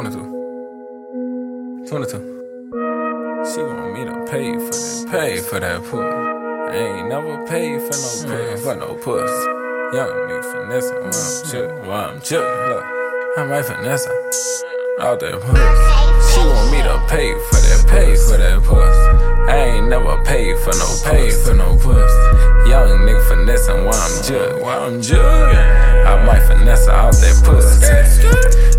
22. 22. She want me to pay for that, pay for that puss. I ain't never paid for no puss, for no puss. Young nigga finesse while I'm chillin', while I'm chillin'. Look, I might finesse out that puss. She want me to pay for that, pay for that puss. I ain't never paid for no pay for no puss. Young nigga finessing while I'm jug, while I'm jug. I might finesse out that pussy.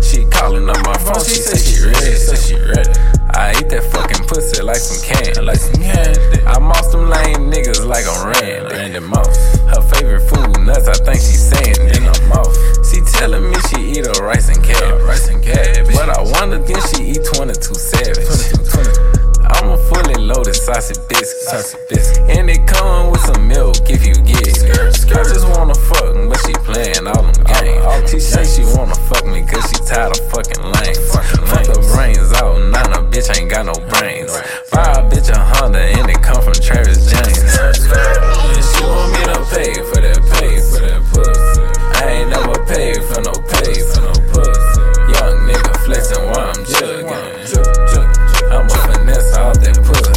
She calling up my phone, she say she ready, say she ready. I eat that fucking pussy like some candy, like some candy. I moss them lame niggas like I'm Randy, Randy Moss. Her favorite food nuts, I think she saying in her mouth. She telling me she eat a rice and cabbage, rice and cabbage. But I wonder can she eat 22 savage. 22, 22. I'm a fully loaded sausage biscuit, sausage biscuit. And it come with some milk if you get it. I just wanna fuck, but she playing all tired of fucking lame. Fuck her brains out, nah, nah, bitch ain't got no brains. Buy a bitch a Honda and it come from Travis James. And she want me to pay for that, pay for that pussy. I ain't never paid for no pay for no pussy. Young nigga flexing while I'm jugging. I'm a finesse out that pussy.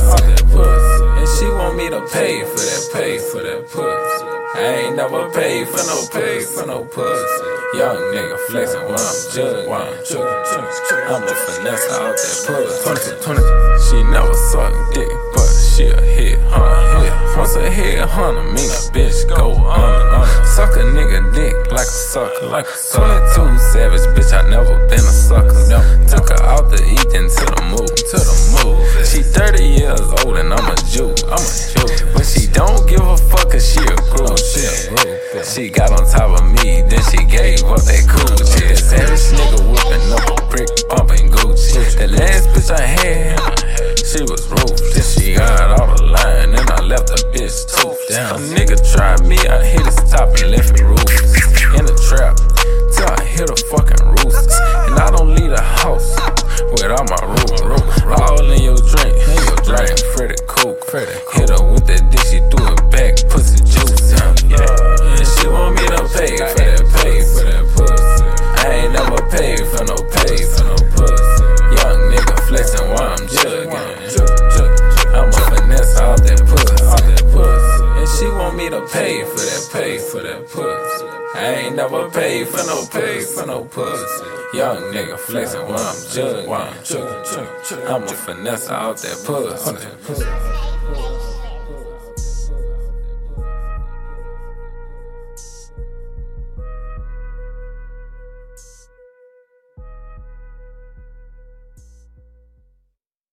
And she want me to pay for that, pay for that pussy. I ain't never paid for no pay for no pussy. Young nigga flexing while I'm jugging. While I'm jugging. I'm a finesse out that pussy. 20, 20. She never sucked dick, but she a hit hunter. Once a head hunter, mean a bitch go under. Suck a nigga dick like a sucker. Like a 22 savage, bitch, I never been a sucker. Took her out to eat and to the move. To the move. She 30 years old and I'm a Jew. I'm a Jew. But she don't give a fuck cause she a groove. She. She got she was ruthless. She got all the line, and I left the bitch toothless. A nigga tried me, I hit his top and left it ruthless. In the trap, till I hit a fucking roosters. And I don't leave the house without my roof. All in your drink, in your drink. Freddy Coke, hit her with that dick, she threw it back, pussy juice. Yeah. And she want me to pay for that, pay for that pussy. I ain't never paid for no pay for no pussy. Young nigga flexing while I'm jugging. Pay for that, pay for that pussy. I ain't never paid for no pay for no pussy. Young nigga flexing while I'm jugging. I'm a finesse out that pussy.